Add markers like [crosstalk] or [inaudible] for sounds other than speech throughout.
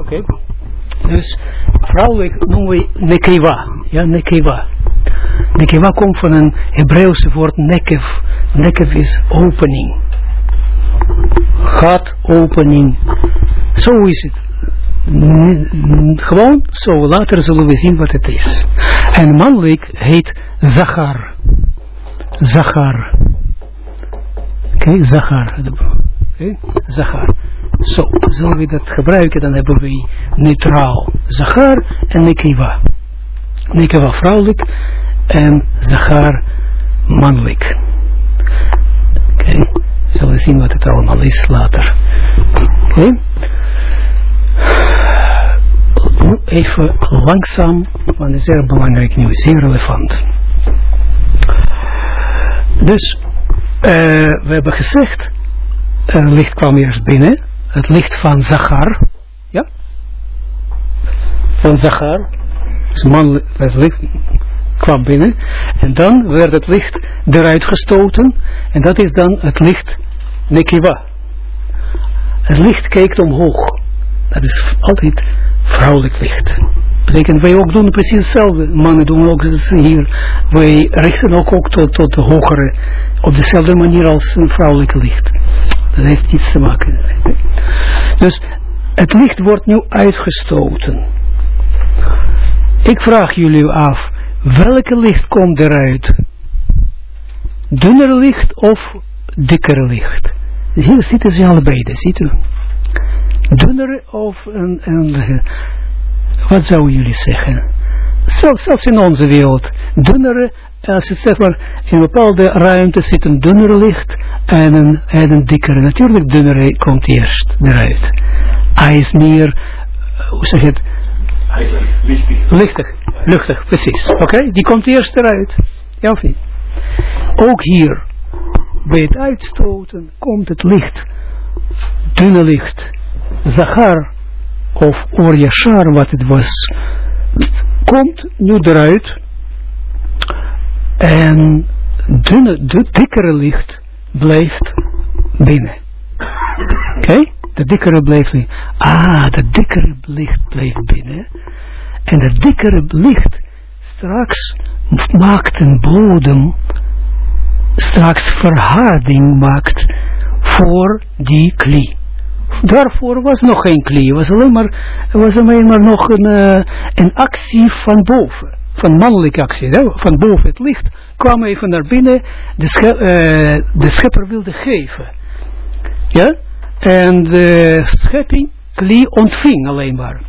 Oké. Dus vrouwelijk noemen we nekeva. Ja, nekeva. Nekeva komt van een Hebreeuwse woord nekev. Nekev is opening. Gat opening. Zo is het. Gewoon zo. Later zullen we zien wat het is. En mannelijk heet Zachar. Zachar. Oké, okay, Zachar. Okay. Zachar. Zo, zullen we dat gebruiken, dan hebben we neutraal Zachar en Nekiva. Nekiva vrouwelijk en Zachar mannelijk. Oké, okay. zullen we zien wat het allemaal is later. Oké. Even langzaam, want het is zeer belangrijk nieuws, zeer relevant. Dus, we hebben gezegd, het licht kwam eerst binnen, het licht van Zachar, ja, van Zachar, dus man, het licht kwam binnen, en dan werd het licht eruit gestoten, en dat is dan het licht Nekiva. Het licht kijkt omhoog, dat is altijd vrouwelijk licht. Betekent, wij ook doen precies hetzelfde. Mannen doen ook hier. Wij richten ook, ook tot, tot de hogere, op dezelfde manier als een vrouwelijke licht. Dat heeft iets te maken. Dus het licht wordt nu uitgestoten. Ik vraag jullie af, welke licht komt eruit? Dunner licht of dikker licht? Hier zitten ze allebei, ziet u? Dunner of een, een wat zouden jullie zeggen? Zelfs, zelfs in onze wereld, dunnere, als het zeg maar, in een bepaalde ruimte zit een dunnere licht en een, en een dikkere. Natuurlijk, dunnere komt eerst eruit. Hij is meer, hoe zeg je het? Lichtig. Lichtig, luchtig, precies. Oké, die komt eerst eruit. Ja of niet? Ook hier, bij het uitstoten, komt het licht, dunne licht, Zachar, of Or Yashar, wat het was, komt nu eruit en dunne, de dikkere licht blijft binnen. Oké? De dikkere blijft binnen. Ah, de dikkere licht blijft binnen. En de dikkere licht straks maakt een bodem, straks verharding maakt voor die klie. Daarvoor was nog geen klie, was alleen maar, was alleen maar nog een, uh, een actie van boven, van mannelijke actie, hè? van boven het licht, kwam even naar binnen, de, uh, de schepper wilde geven. Ja, en de schepping, klie ontving alleen maar.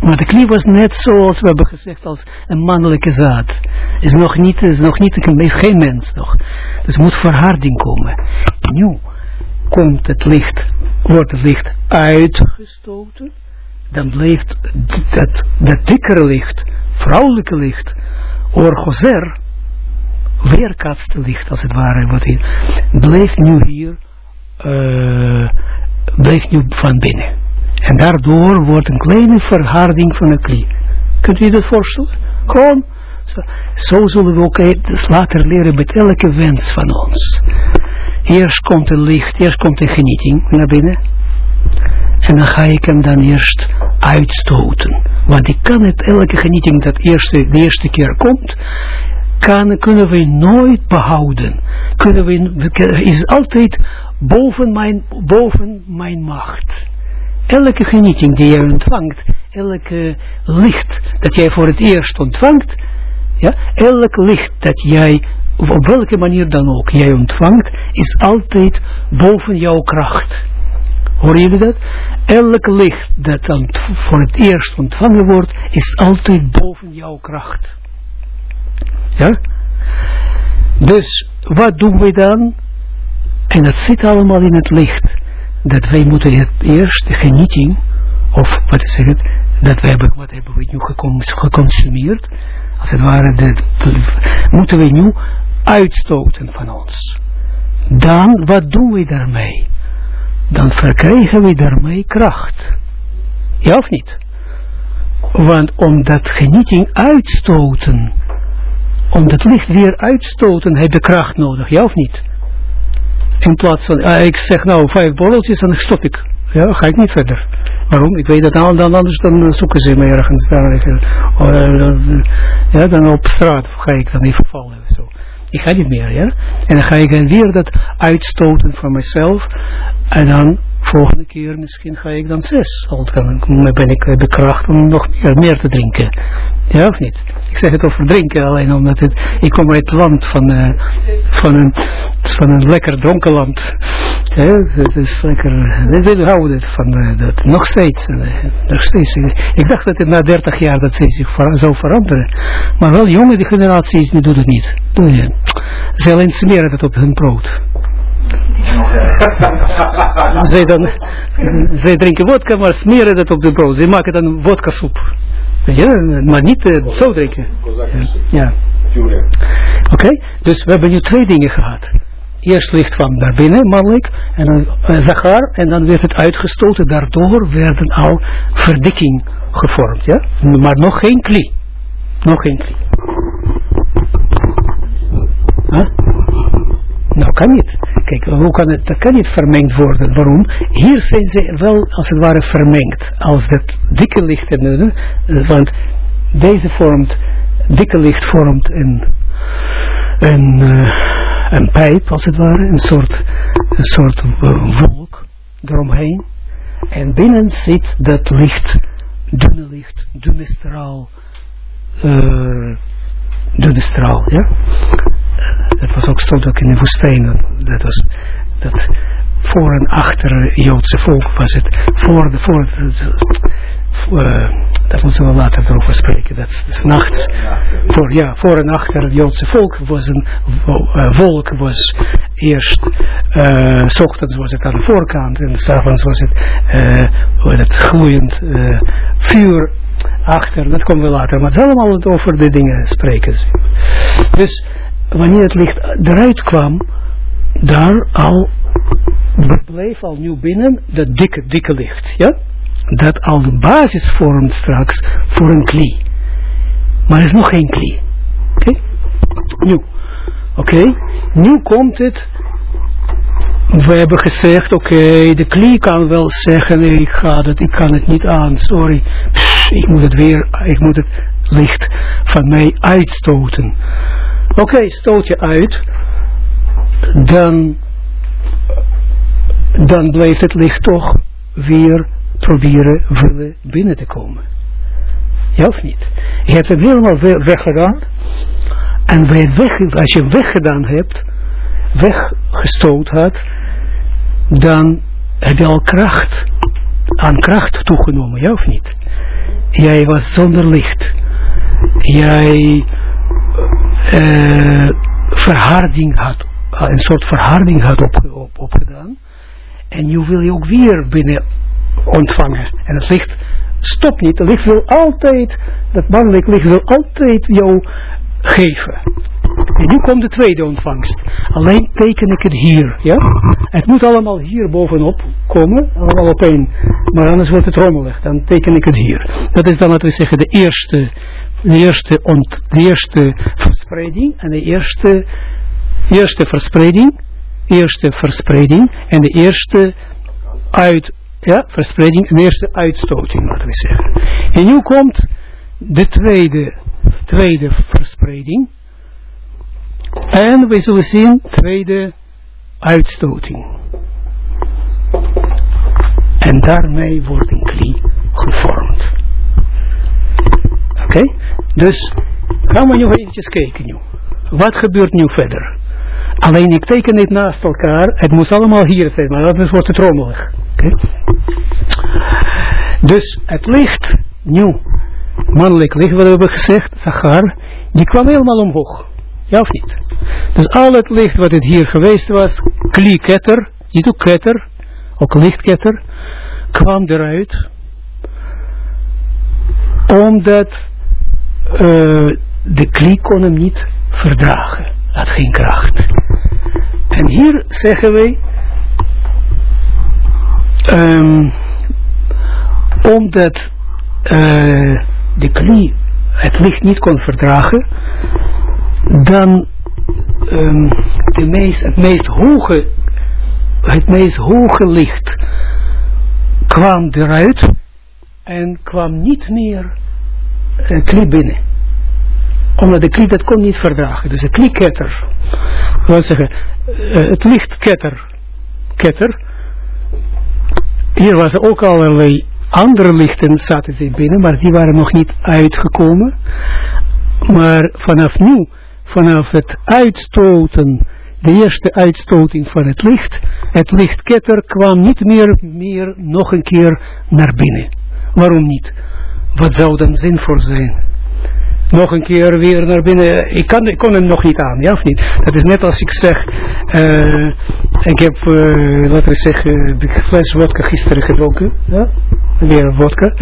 Maar de klie was net zoals we hebben gezegd als een mannelijke zaad. Is nog niet, is nog niet, is geen mens nog. Dus moet verharding komen. Nu komt het licht wordt het licht uitgestoten, dan blijft dat, dat dikkere licht, vrouwelijke licht, orgozer, weerkaatste licht als het ware, wat hier, blijft nu hier, uh, blijft nu van binnen. En daardoor wordt een kleine verharding van het klie. Kunt u dat voorstellen? Gewoon, zo, zullen we ook dus later leren met elke wens van ons. Eerst komt het licht, eerst komt de genieting naar binnen. En dan ga ik hem dan eerst uitstoten. Want ik kan het, elke genieting dat eerste, de eerste keer komt, kan, kunnen we nooit behouden. Kunnen we, is altijd boven mijn, boven mijn macht. Elke genieting die jij ontvangt, elke licht dat jij voor het eerst ontvangt, ja, elk licht dat jij op welke manier dan ook jij ontvangt, is altijd boven jouw kracht. Hoor jullie dat? Elk licht dat voor het eerst ontvangen wordt, is altijd boven jouw kracht. Ja? Dus, wat doen we dan? En dat zit allemaal in het licht. Dat wij moeten het eerst, de genieting, of wat is het, dat we hebben, wat hebben we nu geconsumeerd, als het ware, moeten we nu uitstoten van ons. Dan, wat doen we daarmee? Dan verkrijgen we daarmee kracht. Ja of niet? Want om dat genieting uitstoten, om dat licht weer uitstoten, heb je kracht nodig, ja of niet? In plaats van, uh, ik zeg nou vijf borreltjes en dan stop ik. Ja, ga ik niet verder. Waarom? Ik weet dat dan, dan anders dan zoeken ze me ergens daar. Uh, ja, dan op straat ga ik dan even vallen. Zo. Ik ga niet meer, ja. En dan ga ik weer dat uitstoten van mezelf. En dan volgende keer misschien ga ik dan zes. Al ben ik de kracht om nog meer, te drinken. Ja of niet? Ik zeg het over drinken alleen omdat het, ik kom uit het land van, uh, van, een, van een lekker dronken land. Het is lekker, ze houden van uh, dat nog steeds. Nog steeds. Ik dacht dat het na 30 jaar dat ze zich zou veranderen. Maar wel jonge generaties die doen het niet. Ze alleen smeren het op hun brood. Zij, dan, zij drinken vodka, maar smeren het op de brood. Ze maken dan vodka soep. Ja, maar niet uh, zo drinken. Ja. Oké, dus we hebben nu twee dingen gehad. Eerst licht kwam naar binnen, mannelijk, en dan uh, Zachar, en dan werd het uitgestoten. Daardoor werden al verdikking gevormd, ja. Maar nog geen kli. Nog geen kli. Huh? Nou, kan niet. Kijk, hoe kan het, dat kan niet vermengd worden. Waarom? Hier zijn ze wel, als het ware, vermengd. Als het dikke licht, en, want deze vormt, dikke licht vormt een, een, uh, een pijp, als het ware, een soort, een soort wolk eromheen. En binnen zit dat licht, dunne licht, dunne straal, dunne straal, ja dat was ook, stond ook in de woestijn, dat was, dat voor en achter Joodse volk was het, voor de, voor de, uh, daar moeten we later over spreken, dat is nachts, voor, ja, voor en achter het Joodse volk was een uh, volk, was eerst, uh, s ochtends was het aan de voorkant en s'avonds was het, het gloeiend vuur achter, dat komen we later, maar het is allemaal over de dingen spreken. Dus, wanneer het licht eruit kwam, daar al bleef al nieuw binnen dat dikke, dikke licht. Ja? Dat al de basis vormt straks voor een kli. Maar er is nog geen kli. Oké? Okay? Nu. Oké? Nu komt het. We hebben gezegd, oké, de kli kan wel zeggen, ik ga het, ik kan het niet aan, sorry. Ik moet het weer, ik moet het licht van mij uitstoten. Oké, stoot je uit, dan, dan blijft het licht toch weer proberen willen binnen te komen. Ja of niet? Je hebt hem helemaal weggedaan. En weg, als je weggedaan hebt, weggestoot had, dan heb je al kracht, aan kracht toegenomen, ja of niet? Jij was zonder licht. Jij uh, verharding had, een soort verharding had op, op, opgedaan. En nu wil je ook weer binnen ontvangen. En het licht stopt niet. Het licht wil altijd, dat mannelijk licht wil altijd jou geven. En nu komt de tweede ontvangst. Alleen teken ik het hier. Ja? Het moet allemaal hier bovenop komen. Allemaal op één. Maar anders wordt het rommelig. Dan teken ik het hier. Dat is dan, laten we zeggen, de eerste de eerste, ont, de eerste verspreiding en de eerste, eerste verspreiding, eerste verspreiding en de eerste uit, ja, verspreiding en de eerste uitstoting, laten we zeggen. En nu komt de tweede, tweede verspreiding en we zullen zien tweede uitstoting. En daarmee wordt een klie gevormd. Oké? Dus gaan we nu eventjes kijken nu. Wat gebeurt nu verder? Alleen ik teken niet naast elkaar. Het moet allemaal hier zijn, maar anders wordt het rommelig. Okay? Dus het licht, nu, mannelijk licht, wat we hebben gezegd, Zachar, die kwam helemaal omhoog. Ja of niet? Dus al het licht wat het hier geweest was, klieketter, niet ook ketter, ook lichtketter, kwam eruit, omdat uh, de klie kon hem niet verdragen. Had geen kracht. En hier zeggen wij, um, omdat uh, de klie het licht niet kon verdragen, dan um, meest, het meest hoge het meest hoge licht kwam eruit en kwam niet meer uh, kli binnen. Omdat de kli dat kon niet verdragen. Dus de klieketter, wat zeggen, uh, het lichtketter, ketter, hier was ook allerlei andere lichten zaten ze binnen, maar die waren nog niet uitgekomen. Maar vanaf nu, vanaf het uitstoten, de eerste uitstoting van het licht, het lichtketter kwam niet meer, meer nog een keer naar binnen. Waarom niet? Wat zou dan zinvol zijn? Nog een keer weer naar binnen. Ik, kan, ik kon hem nog niet aan, ja of niet? Dat is net als ik zeg, uh, ik heb, uh, laten we zeggen, de fles vodka gisteren gedronken. Ja? Weer vodka.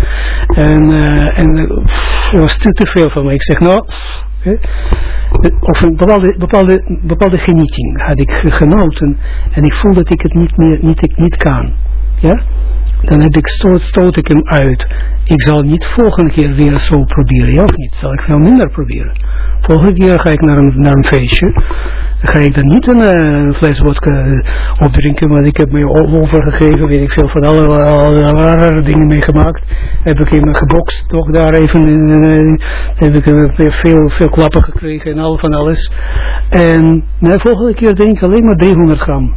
En, uh, en er was te, te veel van mij. Ik zeg, nou, of een bepaalde, bepaalde, bepaalde genieting had ik genoten en ik voel dat ik het niet meer, niet, ik niet kan. Ja? Dan heb ik stoot, stoot ik hem uit. Ik zal niet volgende keer weer zo proberen, ja of niet? Zal ik veel minder proberen. Volgende keer ga ik naar een, naar een feestje. Ga ik dan niet een uh, fles vodka opdrinken, want ik heb me overgegeven, weet ik veel, van alle, alle, dingen meegemaakt. Heb ik hem gebokst, toch daar even, uh, heb ik uh, veel, veel klappen gekregen en al van alles. En de volgende keer denk ik alleen maar 300 gram.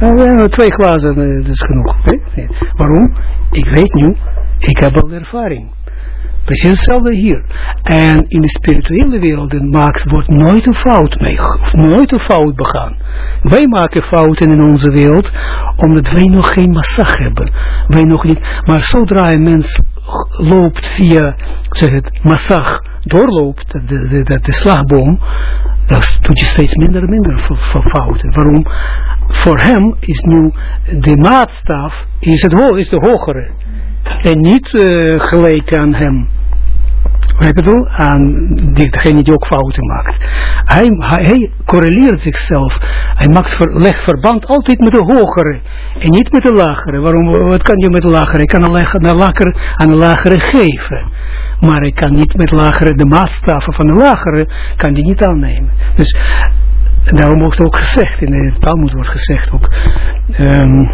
Ja, twee glazen, dat is genoeg. Waarom? Ik weet nu, ik heb al ervaring. Precies hetzelfde hier. En in de spirituele wereld maakt, wordt nooit een fout mee, of nooit een fout begaan. Wij maken fouten in onze wereld, omdat wij nog geen massag hebben. Wij nog niet, maar zodra een mens loopt via, zeg het, massag, doorloopt, de, de, de, de slagboom, dan doet je steeds minder en minder fouten. Waarom? Voor hem is nu de maatstaf, is, het ho is de hogere en niet uh, gelijk aan hem. Wat ik bedoel? Aan degene die ook fouten maakt. Hij, hij, correleert zichzelf. Hij maakt ver, legt verband altijd met de hogere. En niet met de lagere. Waarom, wat kan je met de lagere? Ik kan een lagere, aan de lagere geven. Maar ik kan niet met lagere, de maatstaven van de lagere, kan die niet aannemen. Dus daarom wordt ook gezegd, in de Talmud wordt gezegd ook, um,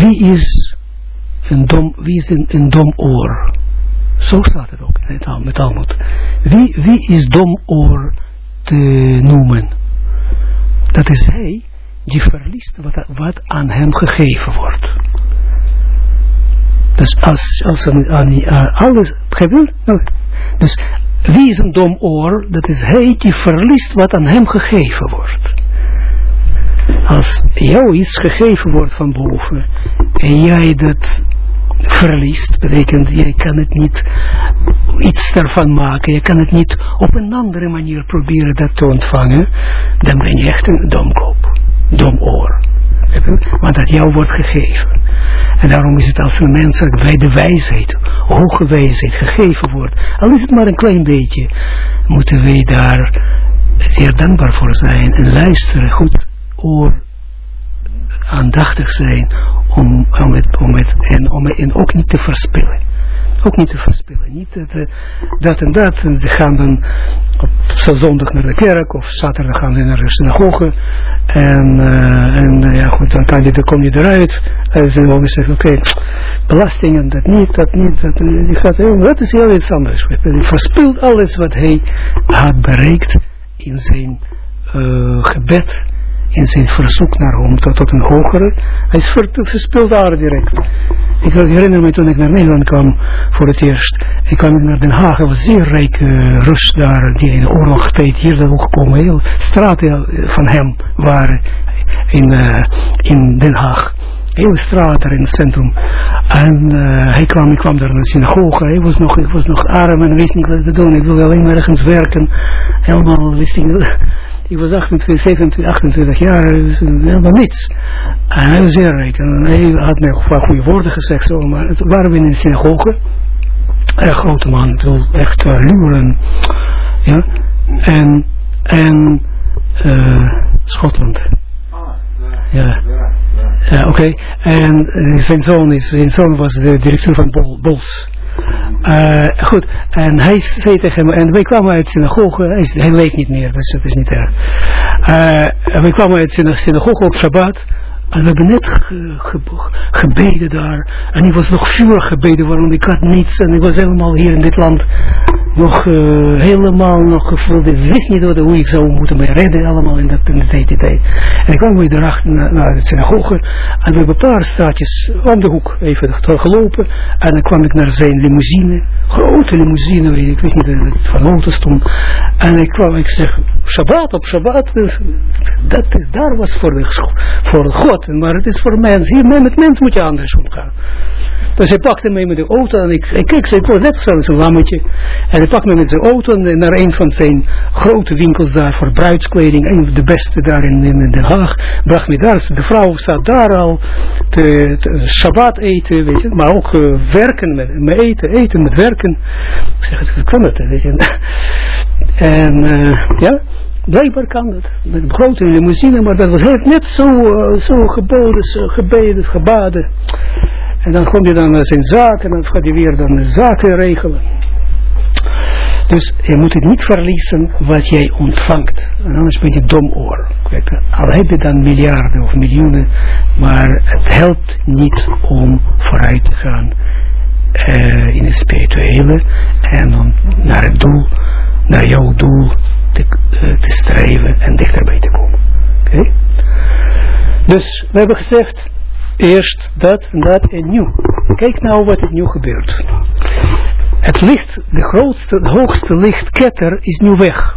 wie is een dom, wie is een, een dom oor? Zo staat het ook in het Talmud. Wie, wie is dom oor te noemen? Dat is hij die verliest wat, wat aan hem gegeven wordt. Dus als, als een, aan, aan alles gebeurt, dus wie is een dom oor? Dat is hij die verliest wat aan hem gegeven wordt. Als jou iets gegeven wordt van boven en jij dat verliest, betekent je kan het niet iets ervan maken, je kan het niet op een andere manier proberen dat te ontvangen, dan ben je echt een domkop, domoor. Want dat jou wordt gegeven. En daarom is het als een mens bij de wijsheid, hoge wijsheid gegeven wordt, al is het maar een klein beetje, moeten wij daar zeer dankbaar voor zijn en luisteren, goed oor aandachtig zijn om, om, het, om het, en, om het, en ook niet te verspillen. Ook niet te verspillen. Niet dat, uh, dat en dat. Ze gaan dan op zondag naar de kerk of zaterdag gaan ze naar de synagoge. En, uh, en uh, ja goed, dan, kan je, dan kom je eruit. En ze mogen zeggen, oké, okay, belastingen, dat niet, dat niet. Dat, die gaat, dat is heel iets anders. Hij verspilt alles wat hij had bereikt in zijn gebed in zijn verzoek naar hem tot, tot een hogere, hij is verspeeld daar direct. Ik herinner me toen ik naar Nederland kwam voor het eerst, ik kwam naar Den Haag, er was zeer rijke uh, Rus daar, die in de oorlogstijd hier zijn gekomen, heel straten van hem waren in, uh, in Den Haag. Hele straat daar in het centrum. En uh, hij kwam, ik kwam daar naar de synagoge. Hij was nog, ik was nog arm en wist niet wat te doen. Ik wilde alleen maar ergens werken. Helemaal wist ik niet. Ik was 28, 27, 28 jaar, dus helemaal niets. En hij was zeer rijk. En hij had mij een goede woorden gezegd, zo, maar het waren we in de synagoge. Erg grote man, echt uh. Ja. En, en, uh, Schotland. Ja. Ja, oké. En uh, zijn zoon, is, zijn zoon was de directeur van Bol, Bols. Uh, goed, en hij zei tegen me, en wij kwamen uit synagoge, hij, hij leeft niet meer, dus dat is niet erg. Uh, wij kwamen uit synagoge op Shabbat, en we hebben net ge, ge, gebeden daar. En ik was nog vuur gebeden, waarom ik had niets. En ik was helemaal hier in dit land nog uh, helemaal nog gevoeld. Ik wist niet wat, hoe ik zou moeten me redden allemaal in, dat, in de tijd. En ik kwam weer erachter naar, naar de synagoge. En we hebben een paar straatjes om de hoek even gelopen. En dan kwam ik naar zijn limousine. Grote limousine, ik wist niet dat het van auto stond. En ik kwam, ik zeg, Shabbat op Shabbat. Dus dat daar was voor, de, voor God. Maar het is voor mensen. Hier met mens moet je anders omgaan. Dus hij pakte mij met de auto en ik, ik keek, ik word net zoals een lammetje. En hij pakte me met zijn auto naar een van zijn grote winkels daar voor bruidskleding. Een de beste daar in, in Den Haag. Bracht me daar. De vrouw zat daar al te, te eten, weet je. Maar ook uh, werken met, met eten, eten met werken. Ik zeg, het kan het, weet je. [laughs] En uh, ja, blijkbaar kan dat. Met grote limousine, maar dat was net zo, uh, zo geboden, gebeden, gebaden. En dan komt hij dan naar zijn zaak en dan gaat hij weer dan de zaken regelen. Dus je moet het niet verliezen wat jij ontvangt. En anders ben je dom oor. Al heb je dan miljarden of miljoenen, maar het helpt niet om vooruit te gaan uh, in het spirituele en om naar het doel, naar jouw doel te, uh, te streven en dichterbij te komen. Oké? Dus we hebben gezegd, eerst dat en dat en nieuw. Kijk nou wat er nu gebeurt. Het licht, de grootste, de hoogste lichtketter is nu weg.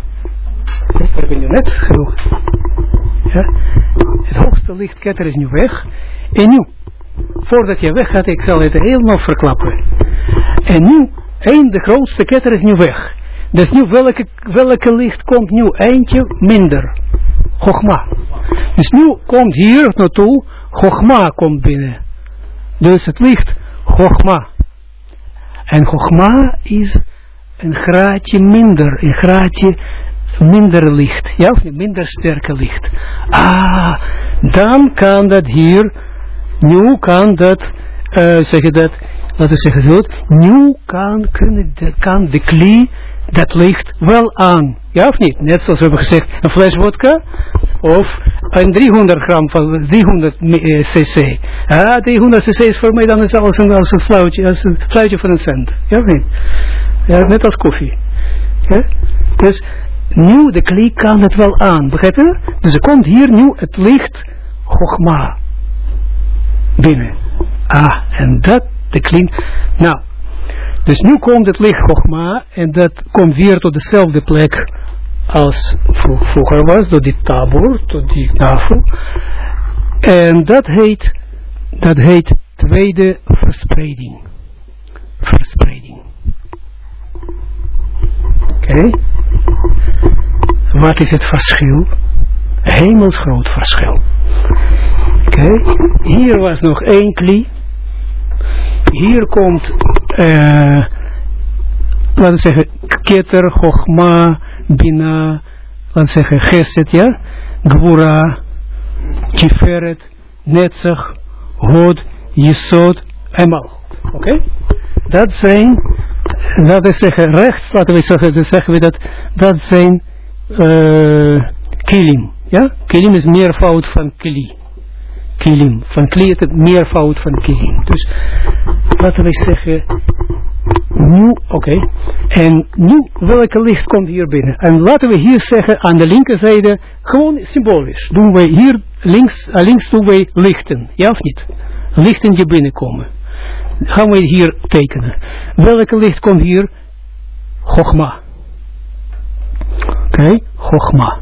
We hebben nu net genoeg. Ja? Het hoogste lichtketter is nu weg. En nu, voordat je weg gaat, ik zal het helemaal verklappen. En nu, één, de grootste ketter is nu weg. Dus nu, welke, welke licht komt nu? Eentje minder. Chogma. Dus nu komt hier naartoe Chogma komt binnen. Dus het licht Chogma. En Chogma is een graadje minder, een graadje minder licht. Ja of? Minder sterke licht. Ah, dan kan dat hier, nu kan dat, uh, zeg je dat, laten we zeggen zo, nu kan, kan de klie dat licht wel aan. Ja of niet? Net zoals we hebben gezegd, een fles vodka of een 300 gram van 300 cc. Ah, 300 cc is voor mij dan is als een, als een fluitje, als een fluitje van een cent. Ja of niet? Ja, net als koffie. Ja? Dus nu de klie kan het wel aan, begrijp je? Dus er komt hier nu het licht Chogma binnen. Ah, en dat, de klinkt, nou, dus nu komt het licht Chogma en dat komt weer tot dezelfde plek als vroeger was, door die tabor, door die tafel. En dat heet, dat heet tweede verspreiding. Verspreiding. Oké. Wat is het verschil? Hemelsgroot verschil. Oké. Hier was nog één klie. Hier komt, uh, laten we zeggen, keter, chogma, bina, laten zeggen, geset, ja, gwura, tiferet, netzach, hod, jesod, emal. Oké? Dat zijn, dat is zeggen, rechts, laten we zeggen, dan zeggen we dat, dat zijn uh, kilim, ja? Kilim is meervoud van kili. Kilim, van is het meervoud van kilim. Dus, laten we zeggen, nu, oké. En nu, welke licht komt hier binnen? En laten we hier zeggen, aan de linkerzijde, gewoon symbolisch. Doen wij hier, links, uh, links doen wij lichten. Ja of niet? Lichten die binnenkomen. Gaan we hier tekenen. Welke licht komt hier? Chogma. Oké, okay. Chogma.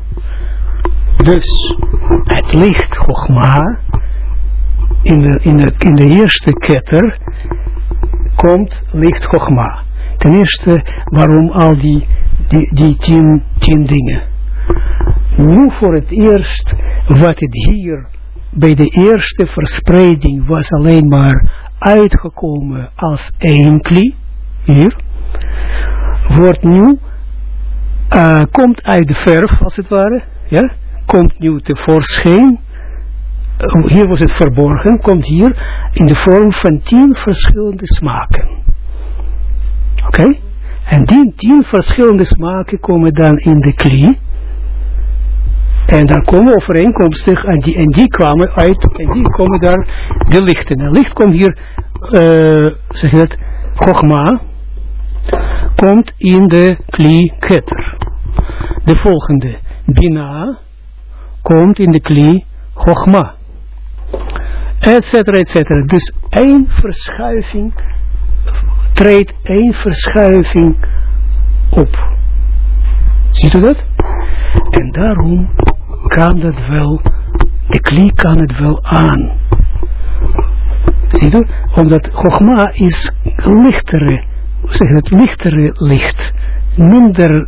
Dus, het licht Chogma, in de, in in de eerste ketter, komt licht Chogma. Ten eerste, waarom al die, die, die tien, tien dingen. Nu voor het eerst, wat het hier bij de eerste verspreiding was alleen maar uitgekomen als één kli, hier, wordt nu, uh, komt uit de verf, als het ware, ja, komt nu tevoorschijn, hier was het verborgen, komt hier in de vorm van tien verschillende smaken. Oké? En die tien verschillende smaken komen dan in de kli. En daar komen overeenkomstig, en die, en die kwamen uit, en die komen daar, de lichten. En licht komt hier, uh, zeg je Chogma, komt in de kli ketter. De volgende, Bina, komt in de kli Chogma. Etcetera, etcetera. Dus één verschuiving, treedt één verschuiving op. Ziet u dat? En daarom kan dat wel, de kli kan het wel aan. Ziet u? Omdat Chogma is lichtere, zeg het, lichtere licht. Minder,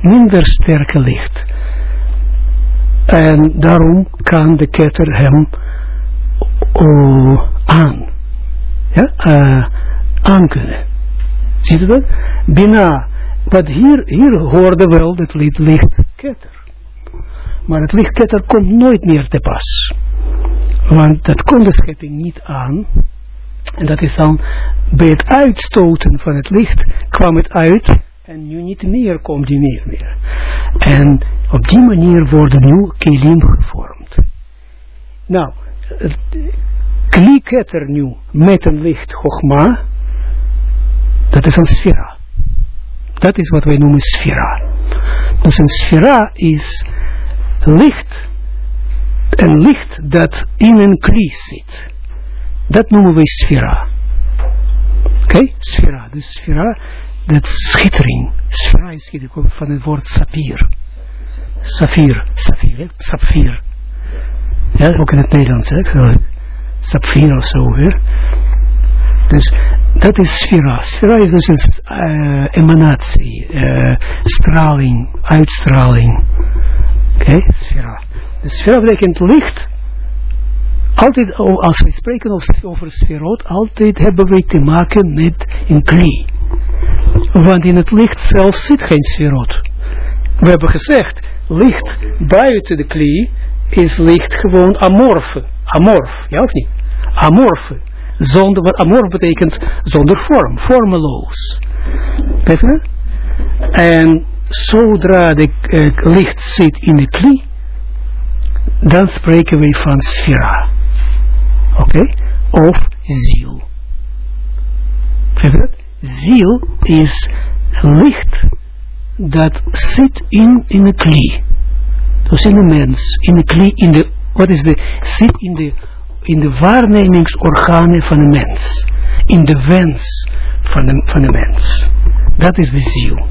minder sterke licht. En daarom kan de ketter hem uh, aan. Ja, uh, aan kunnen. Ziet u dat? Bina. Wat hier, hier hoorde wel dat licht, licht ketter. Maar het lichtketter komt nooit meer te pas. Want dat kon de schepping niet aan. En dat is dan bij het uitstoten van het licht kwam het uit en nu niet meer komt die meer meer. En op die manier worden nu kelim gevormd. Nou, kliketter nu met een licht Chogma, dat is een sfera. Dat is wat wij noemen sfera. Dus een sfera is licht, een licht dat in een kli zit. Dat noemen wij sfera. Oké, okay? sfera. Dus sfera, dat schittering. Sfera is schittering van het woord sapir. Safir, safir, sapfir. Ja, ook in het Nederlands, hè. Of zo, hè. Dus dat is sfera. Sfera is dus een uh, emanatie, uh, straling, uitstraling. Oké, sfera. De sfera betekent licht. Altijd, als we spreken over, sferot, altijd hebben we te maken met een kli. Want in het licht zelf zit geen sferot. We hebben gezegd, licht buiten de kli is licht gewoon amorfe. Amorf, ja of niet? Amorfe. Zonder, amorf betekent zonder vorm, vormeloos. Je En zodra de uh, licht zit in de kli, dan spreken we van sfera. Oké? Of ziel. Begrijp Ziel is licht dat zit in, in de kli. Dus in de mens, in de in de, wat is de, zit in de, in de waarnemingsorganen van de mens. In de wens van de, van de mens. Dat is de ziel.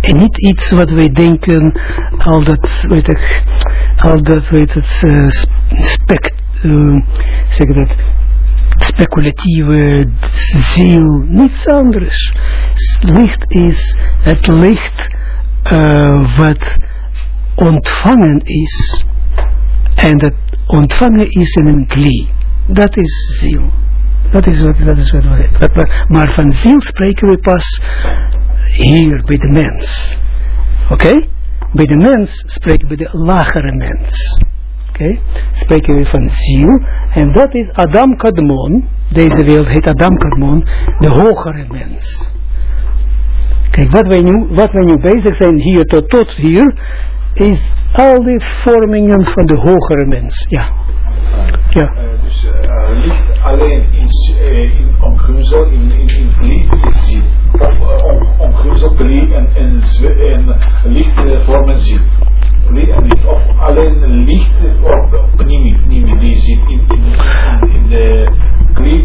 En niet iets wat wij denken, al dat, weet ik, al dat, weet het, uh, spek, uh, zeg dat, speculatieve ziel, niets anders. Licht is het licht uh, wat ontvangen is. En dat ontvangen is in een kli. Dat is ziel. Dat is wat, dat is wat we, maar van ziel spreken we pas hier bij de mens. Oké? Okay? Bij de mens spreken we de lagere mens. Oké? Okay? Spreken we van ziel. En dat is Adam Kadmon. Deze wereld heet Adam Kadmon. De hogere mens. Kijk, wat wij nu, wat wij nu bezig zijn hier tot, tot hier. Is al die vormingen van de hogere mens. Ja. Ja. Uh, dus uh, licht alleen in, uh, in omgrumsel, in, in, in is ziel. Of uh, omgrumsel, vlieg en, en, en licht vormen ziel. En licht, of alleen licht of niet niet die zit in, in de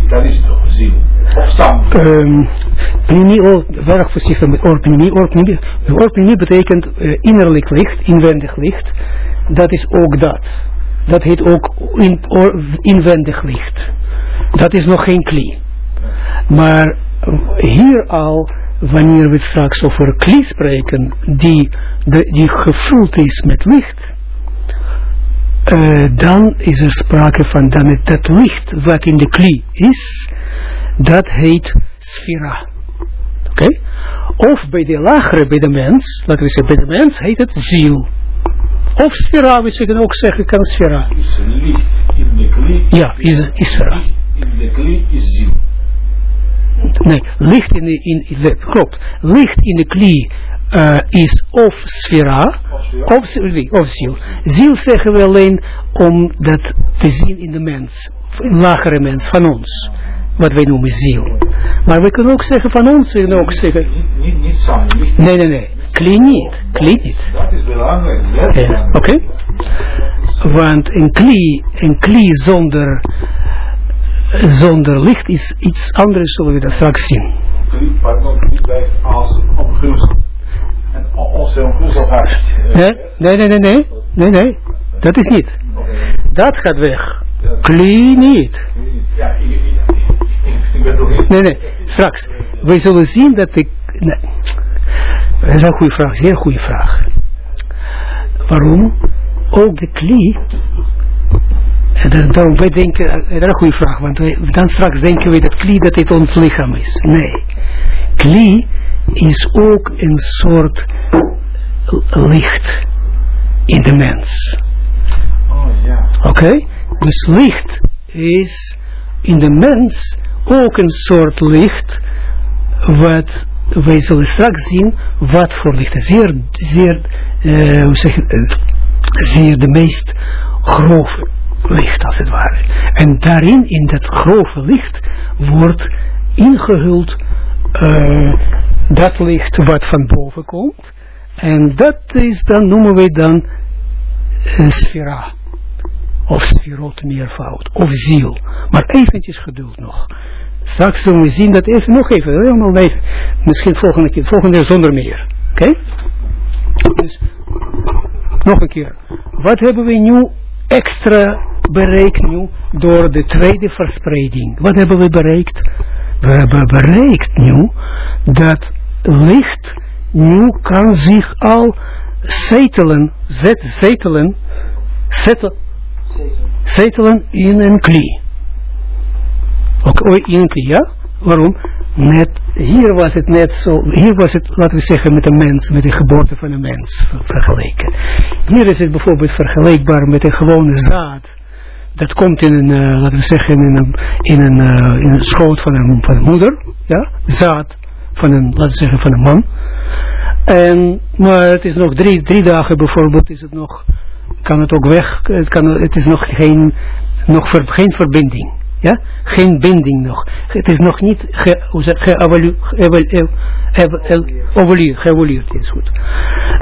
dat is ziel. Of samen. Um, pneunie, erg voorzichtig met orpneunie. Orpneunie, orpneunie betekent uh, innerlijk licht, inwendig licht. Dat is ook dat. Dat heet ook in, inwendig licht. Dat is nog geen kli. Maar hier al, wanneer we straks over kli spreken, die, de, die gevuld is met licht, uh, dan is er sprake van dan het, dat licht wat in de kli is, dat heet sfera. Oké? Okay? Of bij de lagere, bij de mens, laten we zeggen, bij de mens heet het ziel. Of sfera, we zullen ook zeggen, kan sfera. Is licht in de kli. Ja, is, is sfera. In de kli is ziel. nee, licht in de, in, klopt, licht in de klie uh, is of sfera, of, ziel. of ziel. Ziel zeggen we alleen om dat te zien in de mens, lagere mens van ons, wat wij noemen ziel. Maar we kunnen ook zeggen van ons, we kunnen ook zeggen... Niet, niet, samen. Nee, nee, nee, klie niet. Dat is belangrijk. Ja, belangrijk. Oké? Want een klie, een klie zonder, zonder licht is iets anders, zullen we dat straks zien. Klie, pardon, blijft als. Nee, nee, nee, nee, nee, nee, dat is niet. Dat gaat weg. Klie niet. Nee, nee, straks. We zullen zien dat ik... Nee. Dat is een goede vraag, zeer goede vraag. Waarom? Ook de klie... En dan- wij denken, dat is een goede vraag, want dan straks denken we dat klie dat dit ons lichaam is. Nee. Klie is ook een soort licht in de mens. Oh ja. Oké? Dus licht is in de mens ook een soort licht wat wij zullen straks zien wat voor licht is. Zeer, zeer, eh, hoe zeg zeer de meest grove licht als het ware. En daarin, in dat grove licht, wordt ingehuld eh, dat licht wat van boven komt. En dat is dan, noemen wij dan eh, sfera of sferot meervoud, of ziel. Maar eventjes geduld nog. Straks zullen we zien dat even, nog even, helemaal even. Misschien volgende keer, volgende keer zonder meer. Oké? Dus, nog een keer. Wat hebben we nu extra bereikt nu door de tweede verspreiding? Wat hebben we bereikt? We hebben bereikt nu dat licht nu kan zich al zetelen, zet, zetelen, zetel, zetelen in een klie. Ook ooit in een klie, ja? Waarom? Net, hier was het net zo, hier was het, laten we zeggen, met een mens, met de geboorte van een mens ver- vergeleken. Hier is het bijvoorbeeld vergelijkbaar met een gewone zaad. Dat komt in een, eh, laten we zeggen, in een, in een, eh, in een schoot van een, van een moeder, ja? Zaad van een, laten we zeggen, van een man. En, maar het is nog drie, drie dagen bijvoorbeeld, is het nog, kan het ook weg, het, kan, het is nog geen, nog ver- verbinding. Ja? Geen binding nog. Het is nog niet ge, hoe zeg- geëvalu- geëvalu- ev- ev- el- evolueerd, geëvolueerd, is goed.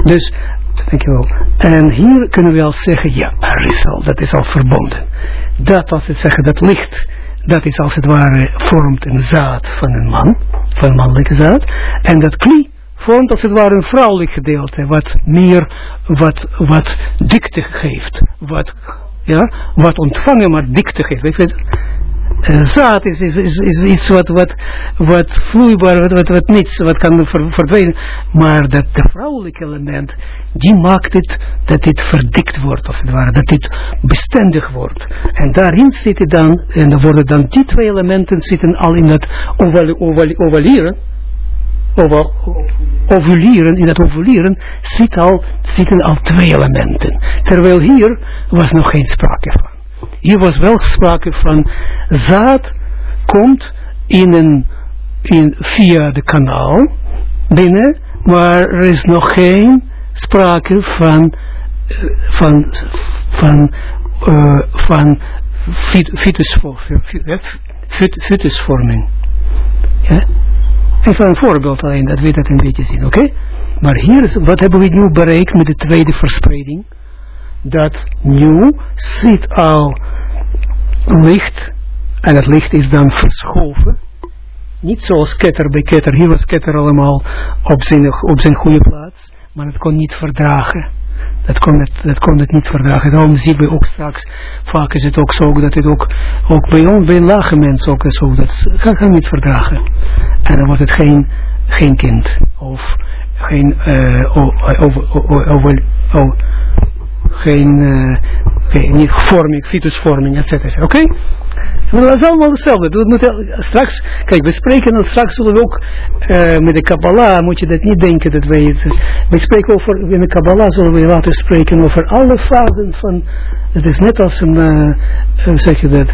Dus, dankjewel. En hier kunnen we al zeggen, ja, er is al, dat is al verbonden. Dat, als het zeggen, dat licht, dat is als het ware, vormt een zaad van een man, van een mannelijke zaad. En dat klie vormt als het ware een vrouwelijk gedeelte, wat meer, wat, wat dikte geeft, wat, ja, wat ontvangen maar dikte geeft. Weet je, zaad is, is, is, iets wat, wat, wat vloeibaar, wat, wat, wat niets, wat kan ver, verdwijnen. Maar dat de vrouwelijke element, die maakt het dat dit verdikt wordt, als het ware. Dat dit bestendig wordt. En daarin zitten dan, en dan worden dan die twee elementen zitten al in dat oval, ovuleren, in dat ovuleren zit al, zitten al twee elementen. Terwijl hier was nog geen sprake van. Hier was wel sprake van zaad komt in een, in, via de kanaal binnen, maar er is nog geen sprake van, eh, van, van, eh, van fi- fit- fitusvorming. Ja? Even een voorbeeld alleen, dat we dat een beetje zien, oké? Maar hier is, wat hebben we nu bereikt met de tweede verspreiding? Dat nu zit al licht, en het licht is dan verschoven. Niet zoals ketter bij ketter, hier was ketter allemaal op zijn, op zijn goede plaats, maar het kon niet verdragen. Dat kon het, dat kon het niet verdragen. Daarom zien we ook straks, vaak is het ook zo dat het ook, ook bij ons, bij lage mensen ook dat kan, niet verdragen. En dan wordt het geen, geen kind, of geen, o- over, over- geen, uh, niet vorming, fitusvorming, et cetera. Oké? Okay? Dat is allemaal hetzelfde. Moet, straks, kijk, we spreken dan straks zullen we ook uh, met de Kabbalah, moet je dat niet denken dat wij we spreken over, in de Kabbalah zullen we later spreken over alle fasen van, het is net als een, uh, zeg je dat,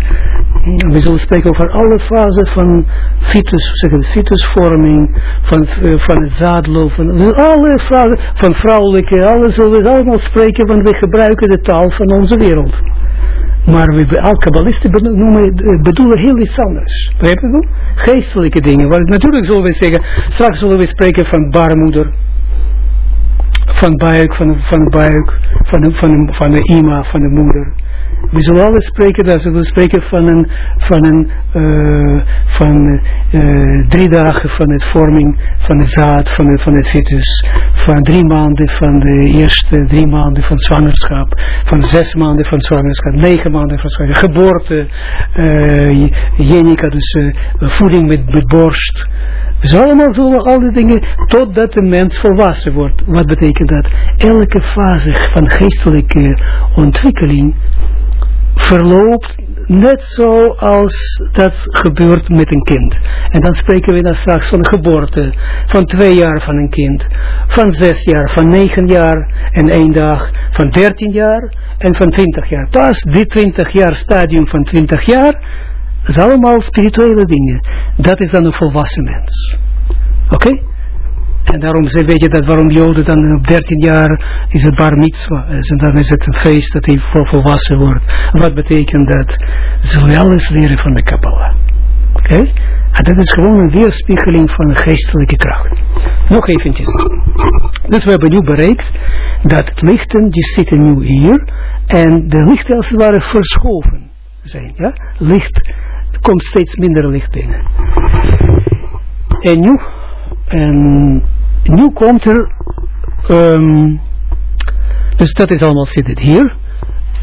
we zullen spreken over alle fasen van fitus, zeg het, fitusvorming, van, uh, van het zaadloof, van alle fasen, van vrouwelijke, alles zullen we allemaal spreken, want we gebruiken de taal van onze wereld. Maar we, al kabbalisten bedoelen heel iets anders. Je Geestelijke dingen. Want natuurlijk zullen we zeggen, straks zullen we spreken van baarmoeder. Van buik, van, van buik, van van, van de ima, van de moeder. We zullen alles spreken, dat zullen spreken van een, van een, uh, van uh, drie dagen van het vorming van het zaad, van het, van het fetus, van drie maanden van de eerste drie maanden van zwangerschap, van zes maanden van zwangerschap, negen maanden van zwangerschap, geboorte, uh, jenica, dus voeding met, met borst, dus allemaal zullen al die dingen, totdat de mens volwassen wordt. Wat betekent dat? Elke fase van geestelijke ontwikkeling verloopt net zo als dat gebeurt met een kind. En dan spreken we dan straks van geboorte, van twee jaar van een kind, van zes jaar, van negen jaar en één dag, van dertien jaar en van twintig jaar. Dat die twintig jaar stadium van twintig jaar, dat is allemaal spirituele dingen. Dat is dan een volwassen mens. Oké? En daarom weet je dat waarom Joden dan op 13 jaar is het bar mitzwa. En dan is het een feest dat hij volwassen wordt. Wat betekent dat? Ze alles leren van de Kabbalah. Oké? En dat is gewoon een weerspiegeling van geestelijke kracht. Nog eventjes. Dus we hebben nu bereikt dat lichten, die zitten nu hier. En de lichten als het ware verschoven zijn. Ja? Licht, er komt steeds minder licht binnen. En nu en nu komt er, um, dus dat is allemaal zitten hier.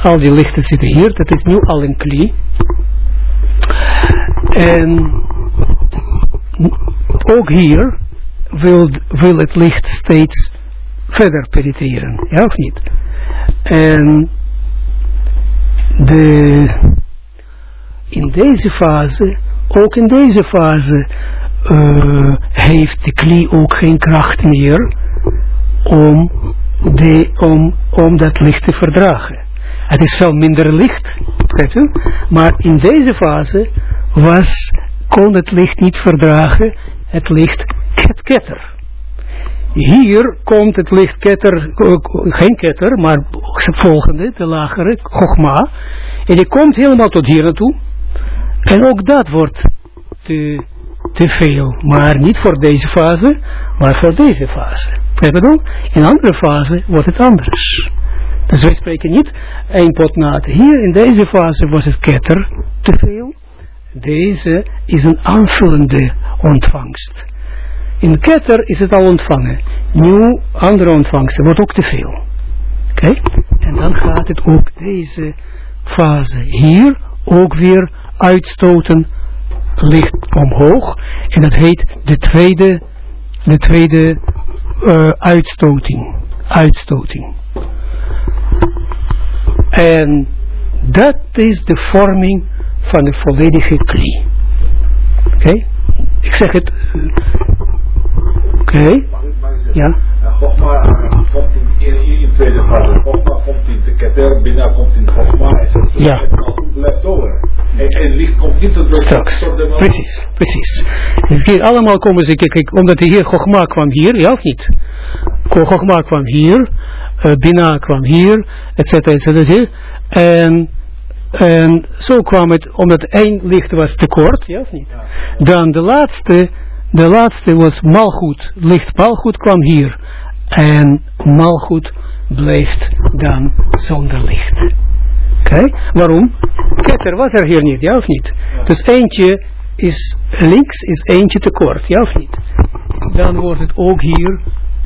Al die lichten zitten hier, dat is nu al een kli. En ook hier wil, wil het licht steeds verder penetreren, ja of niet? En de, in deze fase, ook in deze fase, uh, heeft de knie ook geen kracht meer om, de, om, om dat licht te verdragen. Het is veel minder licht, u? maar in deze fase was, kon het licht niet verdragen, het licht ketter. Hier komt het licht ketter, geen ketter, maar het volgende, de lagere, gogma, en die komt helemaal tot hier naartoe. En ook dat wordt te te veel, maar niet voor deze fase, maar voor deze fase. Bedoel, in andere fase wordt het anders. Dus wij spreken niet één pot naad. Hier in deze fase was het ketter te veel. Deze is een aanvullende ontvangst. In ketter is het al ontvangen. Nu andere ontvangst wordt ook te veel. Oké? En dan gaat het ook deze fase hier ook weer uitstoten licht omhoog. En dat heet de tweede, de tweede uh, uitstoting. Uitstoting. En dat is de vorming van de volledige kli. Oké? Okay? Ik zeg het. Uh, Oké? Okay. Ja? Chogma komt in, tweede fase. Chogma komt in de keter, binnen komt in Chogma. Ja. blijft over. En, licht komt niet door Straks. Precies, precies. Hier allemaal komen ze, kijk, omdat hier Chogma kwam hier, ja of niet? Chogma kwam hier, uh, Bina kwam hier, et cetera, et cetera. En, en zo kwam het, omdat één licht was tekort, ja of niet? Dan de laatste, de laatste was malgoed, licht malgoed kwam hier. En malgoed blijft dan zonder licht. Oké, okay. waarom? Ketter was er hier niet, ja of niet? Dus eentje is links, is eentje tekort, ja of niet? Dan wordt het ook hier,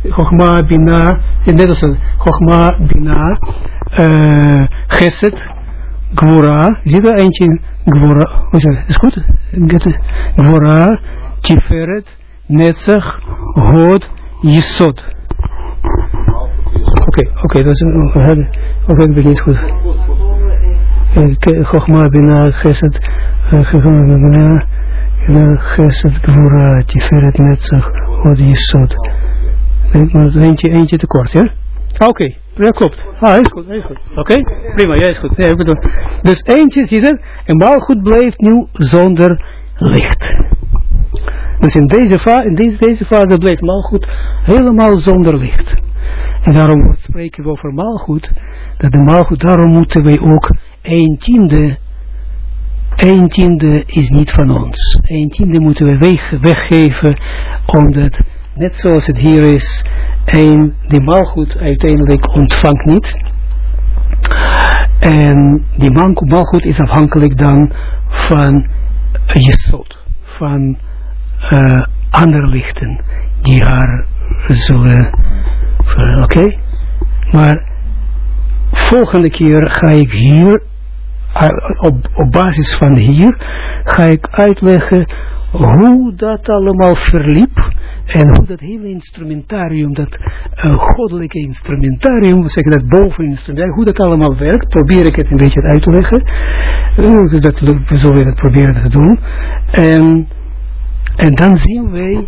Chogma, Bina, net als Chogma, Bina, uh, Geset, Gwora, zie je eentje, Gwora, hoe is dat, is goed? Gwora, Tiferet, Netzach, Hod, Yesod. Oké, oké, dat is een, oké, dat ben niet goed. Chogma bina gesed, chogma bina gesed gvura tiferet netzach od yesod. Maar eentje, eentje tekort, ja? Oké, okay, dat klopt. Ah, is goed, is goed. Oké, prima, ja, is goed. Nee, bedoel. Dus eentje, zie je, en maalgoed blijft nu zonder licht. Dus in deze, in deze, deze fase blijft maalgoed helemaal zonder licht. En daarom spreken we over maalgoed, dat de maalgoed, daarom moeten wij ook een tiende, een tiende is niet van ons. Een tiende moeten we weg, weggeven, omdat, net zoals het hier is, een, die maalgoed uiteindelijk ontvangt niet. En die maalgoed is afhankelijk dan van jesot, van uh, andere lichten die haar zullen, oké, okay? maar volgende keer ga ik hier, op, op basis van hier, ga ik uitleggen hoe dat allemaal verliep en hoe dat hele instrumentarium, dat uh, goddelijke instrumentarium, zeggen dat boven instrumentarium, hoe dat allemaal werkt, probeer ik het een beetje uit te leggen. Uh, dat, we zullen het proberen te doen. En, en dan zien wij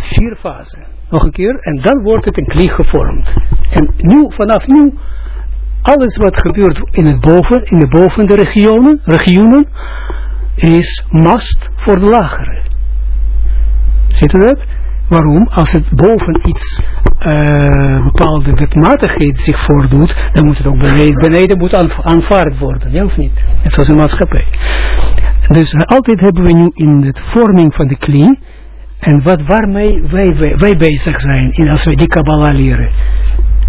vier fasen. Nog een keer. En dan wordt het een klie gevormd. En nu, vanaf nu, alles wat gebeurt in het boven, in de bovende regionen, regionen is mast voor de lagere. Ziet u dat? Waarom? Als het boven iets uh, bepaalde wetmatigheid zich voordoet, dan moet het ook beneden, beneden moet aanvaard worden, ja of niet? Net zoals een maatschappij. Dus altijd hebben we nu in de vorming van de klie, en wat waarmee wij, wij, wij bezig zijn, in als wij die Kabbalah leren,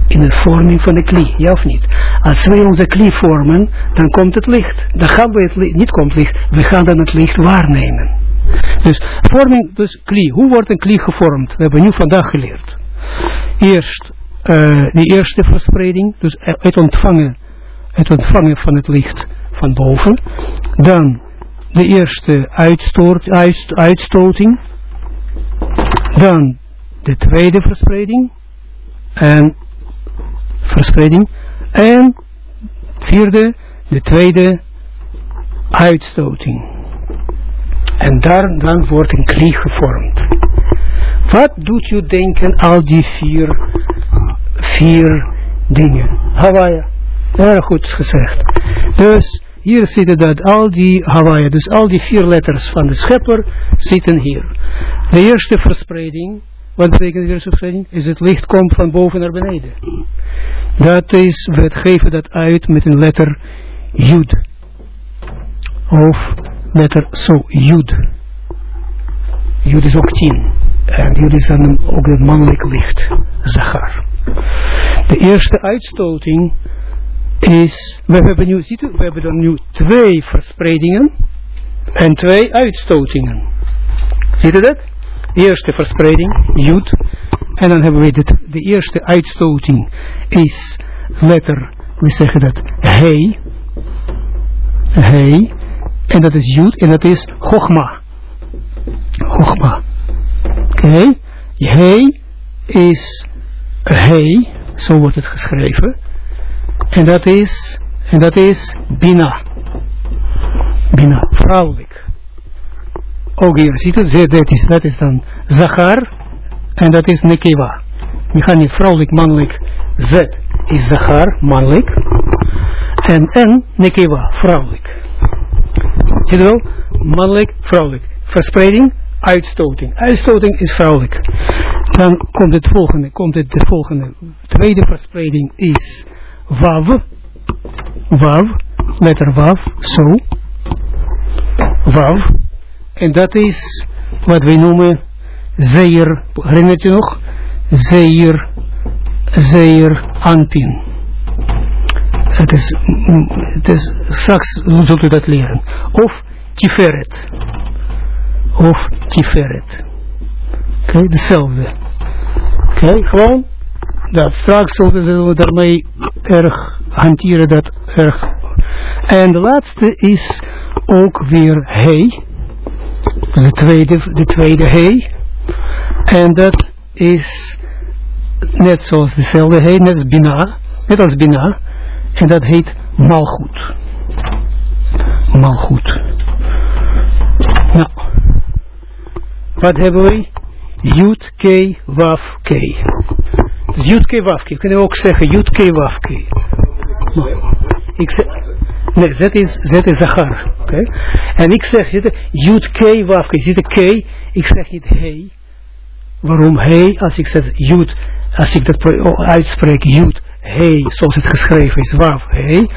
in de vorming van de klie, ja of niet? Als wij onze klie vormen, dan komt het licht. Dan gaan we het licht, niet komt licht, we gaan dan het licht waarnemen. Dus vorming, dus klie. Hoe wordt een klie gevormd? We hebben nu vandaag geleerd. Eerst uh, die eerste verspreiding, dus het ontvangen, het ontvangen van het licht van boven. Dan de eerste uitstoot, uitst, uitstoting. Dan de tweede verspreiding. En verspreiding. En vierde, de tweede uitstoting. En daar, dan wordt een klie gevormd. Wat doet u denken al die vier, vier dingen? Hawaii. Erg goed gezegd. Dus hier zitten dat al die Hawaii, dus al die vier letters van de schepper zitten hier. De eerste verspreiding, wat betekent de eerste verspreiding? Is het licht komt van boven naar beneden. Dat is, we geven dat uit met een letter Jud. Of letter zo, Jud. Jud is ook tien. En Jud is dan ook het mannelijk licht, Zachar. De eerste uitstoting is, we hebben nu, ziet u, we hebben dan nu twee verspreidingen en twee uitstotingen. Ziet u dat? Eerste verspreiding, Jud. En dan hebben we de, de eerste uitstoting is letter, we zeggen dat, Hey. Hey. En dat is Jud en dat is Chogma. Chogma. Oké. Okay. Is Hey, zo wordt het geschreven. En dat is, en dat is Bina. Bina, vrouwelijk. Ook hier, ziet u, dat is, dat is dan Zachar en dat is Nekeva. We gaan niet vrouwelijk, mannelijk. Z is Zachar, mannelijk. En N, Nekeva, vrouwelijk. Zie je wel? Mannelijk, vrouwelijk. Verspreiding, uitstoting. Uitstoting is vrouwelijk. Dan komt het volgende, komt het de volgende. Tweede verspreiding is wav. Wav, letter wav, zo. Wav. En dat is wat wij noemen zeer, herinnert je nog? Zeer, zeer anpin. Het is, het is, straks zult u dat leren. Of Tiferet. Of Tiferet. Oké, okay, dezelfde. Oké, gewoon. Dat straks zullen we daarmee erg hanteren, dat erg. En de laatste is ook weer Hey. De tweede, de tweede Hey. En dat is net zoals dezelfde heet, net als Bina, net als Bina, en dat heet Malgoed. Malgoed. Nou, wat hebben we? Jut, K, Waf, K. Dus Jut, K, Waf, K. We kunnen ook zeggen Jut, K, Waf, K. Ik nee, Z is, Z is Zachar. Oké? En ik zeg, Jut, K, Waf, K. Zit K, ik zeg niet hey. Waarom hey? Als ik zeg Jut, als ik dat uitspreek, Jut, hey, zoals het geschreven is, waf, hey,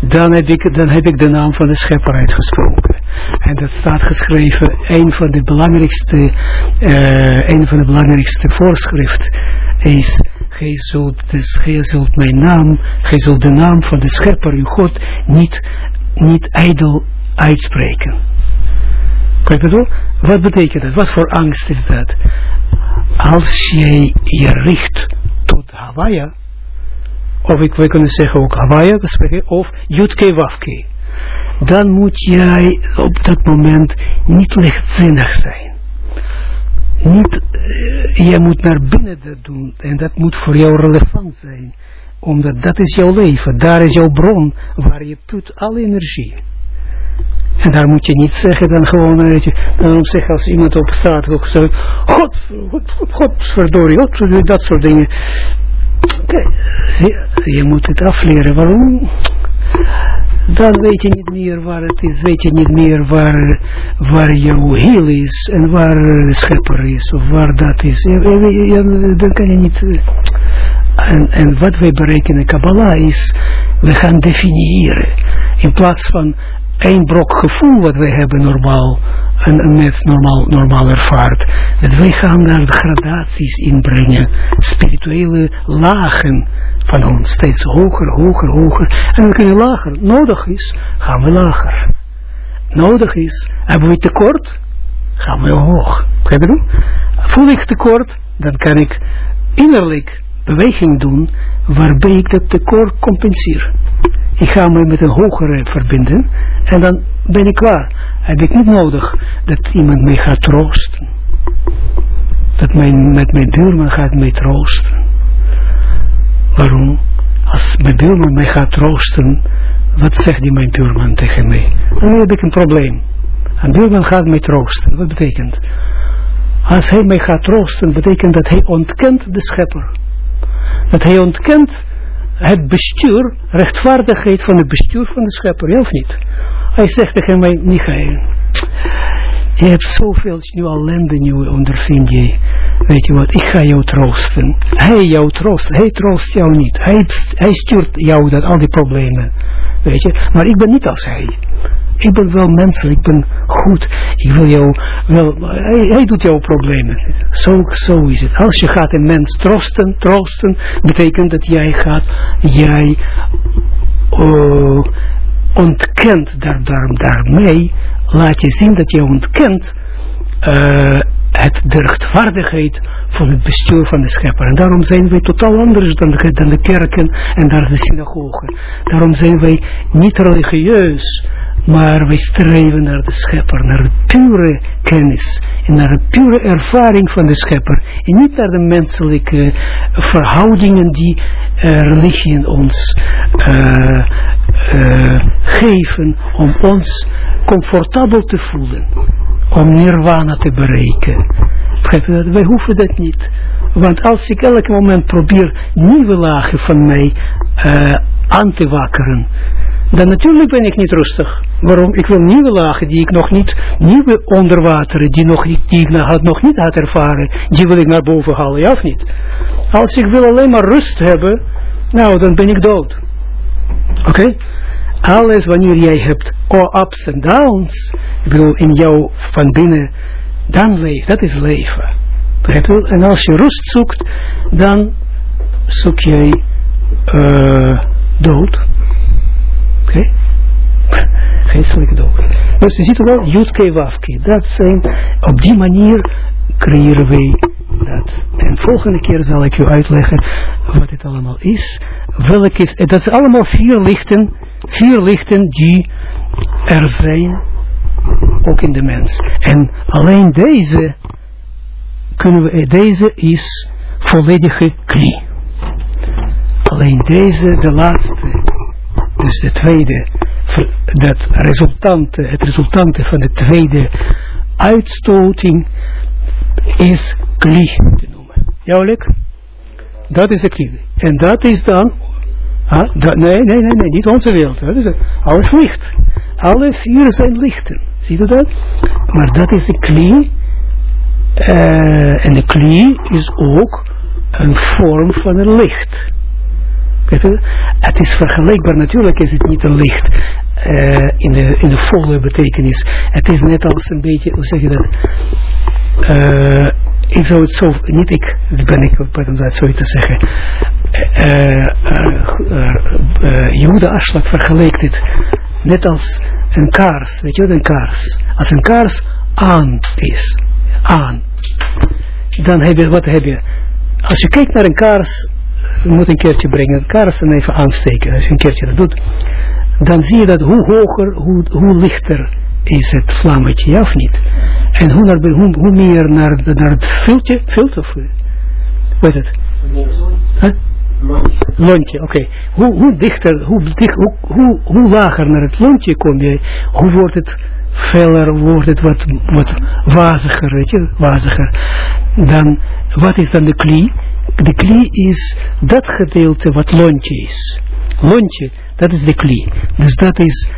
dan heb, ik, dan heb ik de naam van de schepper uitgesproken. En dat staat geschreven, een van de belangrijkste, uh, een van de belangrijkste voorschriften is, gij zult, dus, gij zult mijn naam, gij zult de naam van de schepper, uw God, niet, niet ijdel uitspreken. Kijk bedoel? Wat betekent dat? Wat voor angst is dat? Als jij je richt tot Hawaii, of ik, wij kunnen zeggen ook Hawaii, of Jutke Wafke, dan moet jij op dat moment niet lichtzinnig zijn. Uh, je moet naar binnen dat doen, en dat moet voor jou relevant zijn, omdat dat is jouw leven, daar is jouw bron, waar je put alle energie. En daar moet je niet zeggen dan gewoon, weet je, dan zeggen als iemand op straat ook God, God, God, verdorie, God, dat soort dingen. Kijk, je moet het afleren. Waarom? Dan weet je niet meer waar het is, weet je niet meer waar, waar jouw heel is en waar schepper is of waar dat is. Dan kan je niet... En, en wat wij berekenen Kabbalah is, we gaan definiëren. In plaats van één brok gevoel wat wij hebben normaal, en een normaal, normaal ervaart, dat wij gaan daar gradaties inbrengen, spirituele lagen van ons, steeds hoger, hoger, hoger, en we kunnen lager, nodig is, gaan we lager. Nodig is, hebben we tekort, gaan we omhoog. Voel ik tekort, dan kan ik innerlijk beweging doen, waarbij ik dat tekort compenseer. Ik ga me met een hogere verbinden en dan ben ik klaar. Heb ik niet nodig dat iemand mij gaat troosten. Dat mijn, met mijn buurman gaat mij troosten. Waarom? Als mijn buurman mij gaat troosten, wat zegt die mijn buurman tegen mij? Dan heb ik een probleem. Een buurman gaat mij troosten. Wat betekent? Als hij mij gaat troosten, betekent dat hij ontkent de schepper. Dat hij ontkent het bestuur, rechtvaardigheid van het bestuur van de schepper, ja of niet? Hij zegt tegen mij, Michael, je hebt zoveel nu ellende nu ondervind je. Weet je wat, ik ga jou troosten. Hij jou troost, hij troost jou niet. Hij, hij stuurt jou dat, al die problemen. Weet je, maar ik ben niet als hij. Ik ben wel menselijk, ik ben goed. Ik wil jou wel, hij, doet jouw problemen. Zo, is het. Als je gaat een mens troosten, troosten, betekent dat jij gaat, jij uh, ontkent daar, daar, daarmee, laat je zien dat je ontkent uh, het de rechtvaardigheid van het bestuur van de schepper. En daarom zijn wij totaal anders dan de, dan de kerken en dan de synagogen. Daarom zijn wij niet religieus, maar wij streven naar de schepper, naar de pure kennis en naar de pure ervaring van de schepper. En niet naar de menselijke verhoudingen die uh, religie ons uh, geven om ons comfortabel te voelen. Om nirvana te bereiken. Wij hoeven dat niet. Want als ik elk moment probeer nieuwe lagen van mij aan te wakkeren, dan natuurlijk ben ik niet rustig. Waarom? Ik wil nieuwe lagen die ik nog niet, nieuwe onderwateren die, nog, die ik nog, nog niet had ervaren, die wil ik naar boven halen, ja of niet? Als ik wil alleen maar rust hebben, nou dan ben ik dood. Oké? Alles wanneer jij hebt ups en downs, ik bedoel in jou van binnen, dan leef, dat is leven. En als je rust zoekt, dan zoek jij uh, dood. Oké? Okay? [laughs] Geestelijke dood. Dus je ziet wel, Jutke Wafke. Dat zijn, op die manier creëren wij dat. En volgende keer zal ik u uitleggen wat het allemaal is. Welke, dat is allemaal vier lichten, vier lichten die er zijn, ook in de mens. En alleen deze, kunnen we, deze is volledige kli. Alleen deze, de laatste, dus de tweede, dat resultante, het resultante van de tweede uitstoting is kli te noemen. Jouwelijk? Dat is de kli. En dat is dan, dat, nee, nee, nee, nee, niet onze wereld. Dat is alles licht. Alle vier zijn lichten. Ziet u dat? Maar dat is de kli. Uh, en de kli is ook een vorm van een licht. Het is vergelijkbaar, natuurlijk is het niet een licht uh, in, de, in de volle betekenis. Het is net als een beetje, hoe zeg je dat? Uh, ik zou het zo, niet ik, ben ik om dat zo te zeggen. Uh, Aslak vergelijkt het net als een kaars, weet je wat een kaars? Als een kaars aan is, aan, dan heb je, wat heb je? Als je kijkt naar een kaars, je moet een keertje brengen, een kaars en even aansteken, als je een keertje dat doet, dan zie je dat hoe hoger, hoe, hoe lichter is het vlammetje, ja of niet? En hoe, naar, hoe, hoe meer naar, naar het filtje, filter of, weet het? Huh? Lontje, oké. Okay. Hoe, hoe dichter, hoe, dicht, hoe, hoe, hoe lager naar het lontje kom je, hoe wordt het feller, wordt het wat, wat waziger, weet je, waziger. Dan, wat is dan de klie? De klie is dat gedeelte wat lontje is. Lontje, dat is de klie. Dus dat is,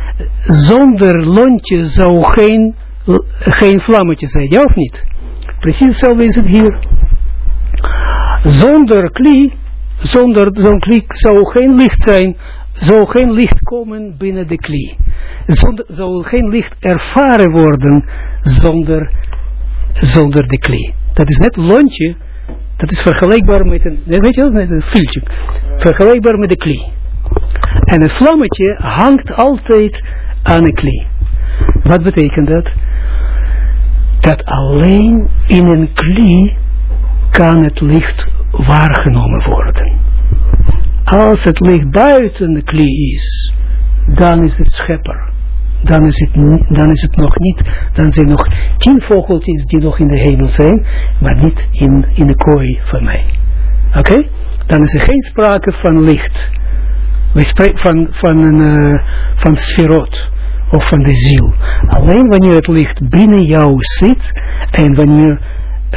zonder lontje zou geen, geen vlammetje zijn, ja of niet? Precies hetzelfde is het hier. Zonder klie zonder zo'n klie zou geen licht zijn, zou geen licht komen binnen de klie. Zonder, zou geen licht ervaren worden zonder, zonder de klie. Dat is net lontje, dat is vergelijkbaar met een, weet je wel, met een filtje. Vergelijkbaar met de klie. En het vlammetje hangt altijd aan een klie. Wat betekent dat? Dat alleen in een klie kan het licht waargenomen worden. Als het licht buiten de klie is, dan is het schepper. Dan is het, dan is het nog niet, dan zijn nog tien vogeltjes die nog in de hemel zijn, maar niet in, in de kooi van mij. Oké? Dan is er geen sprake van licht. We spreken van, van, een, uh, van sferot of van de ziel. Alleen wanneer het licht binnen jou zit en wanneer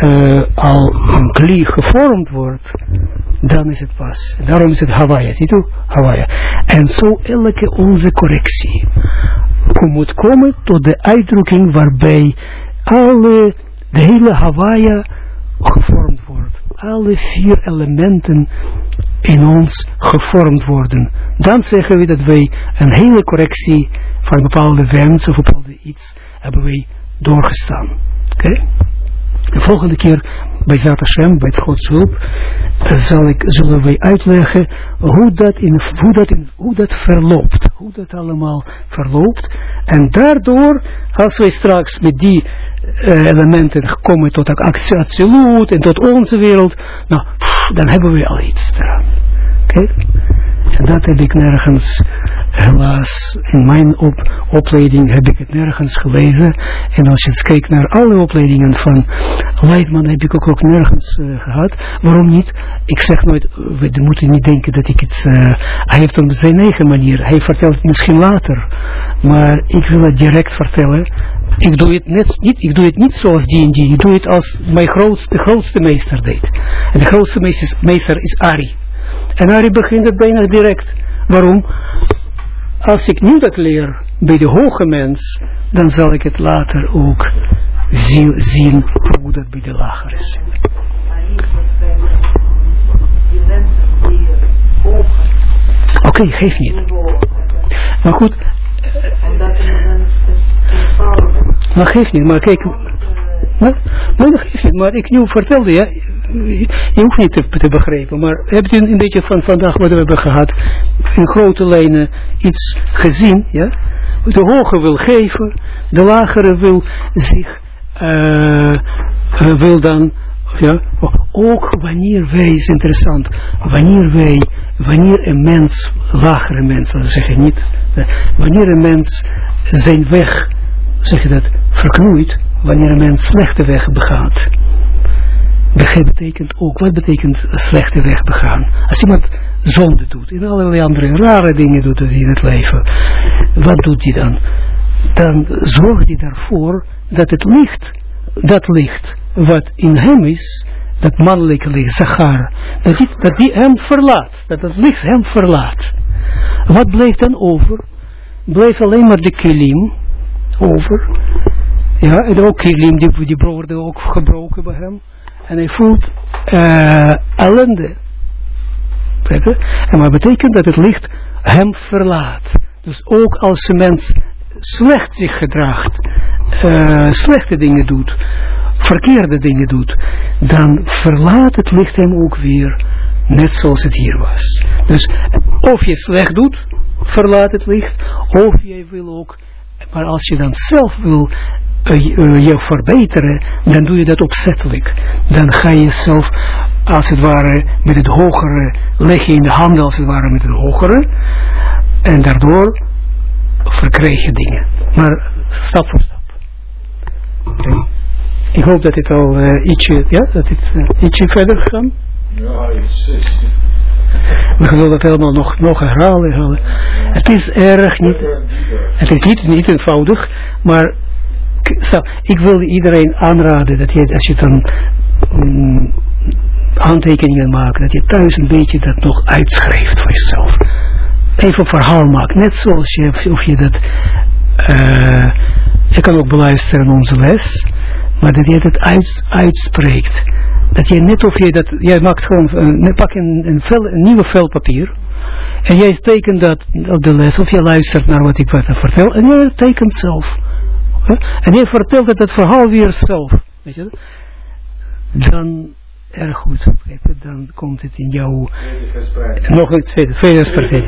uh, al een klie gevormd wordt, dan is het pas. Daarom is het Hawaii, ziet u? Hawaii. En zo elke onze correctie moet komen tot de uitdrukking waarbij alle, de hele Hawaii gevormd wordt. Alle vier elementen in ons gevormd worden. Dan zeggen we dat wij een hele correctie van bepaalde wens of bepaalde iets hebben wij doorgestaan. Oké? De volgende keer bij Zat Hashem, bij het Gods hulp, zal ik, zullen wij uitleggen hoe dat, in, hoe, dat in, hoe dat verloopt. Hoe dat allemaal verloopt. En daardoor, als wij straks met die uh, elementen komen tot absoluut en tot onze wereld, nou, dan hebben we al iets eraan. Oké? Dat heb ik nergens helaas, in mijn op, opleiding heb ik het nergens gelezen. En als je eens kijkt naar alle opleidingen van Leidman, heb ik ook, nergens uh, gehad. Waarom niet? Ik zeg nooit, we moeten niet denken dat ik het, uh, hij heeft op zijn eigen manier, hij vertelt het misschien later. Maar ik wil het direct vertellen. Ik doe het net niet, ik doe het niet zoals die die. Ik doe het als mijn grootste, meester deed. En de grootste meester is Ari. En Ari begint het bijna direct. Waarom? als ik nu dat leer bij de hoge mens, dan zal ik het later ook zien, zien hoe dat bij de lager is. Oké, okay, geef niet. Maar goed. Maar geef niet, maar kijk. Maar, maar dat geeft niet, maar ik nu vertelde, ja, je hoeft niet te, begrijpen, maar hebt u een, beetje van vandaag wat we hebben gehad, in grote lijnen iets gezien, ja? De hoge wil geven, de lagere wil zich, uh, uh, wil dan, ja, ook wanneer wij, is interessant, wanneer wij, wanneer een mens, lagere mens, dat zeg je niet, uh, wanneer een mens zijn weg, zeg je dat, verknoeit, wanneer een mens slechte weg begaat, Begrijp betekent ook, wat betekent slechte weg begaan? Als iemand zonde doet, en allerlei andere rare dingen doet in het leven, wat doet hij dan? Dan zorgt hij daarvoor dat het licht, dat licht wat in hem is, dat mannelijke licht, Zachar, dat die, dat die hem verlaat, dat het licht hem verlaat. Wat blijft dan over? Blijft alleen maar de kilim over. Ja, en ook kilim, die, die worden ook gebroken bij hem. En hij voelt uh, ellende. En wat betekent dat het licht hem verlaat. Dus ook als een mens slecht zich gedraagt, uh, slechte dingen doet, verkeerde dingen doet, dan verlaat het licht hem ook weer, net zoals het hier was. Dus of je slecht doet, verlaat het licht, of jij wil ook, maar als je dan zelf wil je verbeteren, dan doe je dat opzettelijk. Dan ga je zelf, als het ware, met het hogere, leg je in de handen als het ware met het hogere, en daardoor verkrijg je dingen. Maar stap voor stap. Okay. Ik hoop dat dit al uh, ietsje, ja, dat dit uh, ietsje verder gaat. Ja, iets. We gaan dat helemaal nog, nog herhalen, herhalen. Het is erg niet, het is niet, niet eenvoudig, maar so, ik wil iedereen aanraden dat je, als je dan um, aantekeningen maakt, dat je thuis een beetje dat nog uitschrijft voor jezelf. Even een verhaal maakt, net zoals je, of je dat, uh, je kan ook beluisteren onze les, maar dat je dat uit, uitspreekt. Dat je net of je dat, jij maakt gewoon, uh, pak een, een, een nieuwe vel papier, en jij tekent dat op de les, of je luistert naar wat ik vertel, en jij tekent zelf. En hij vertelt het, het verhaal weer zelf. Weet je Dan erg goed. Dan komt het in jouw... Nog een tweede, tweede verspreiding.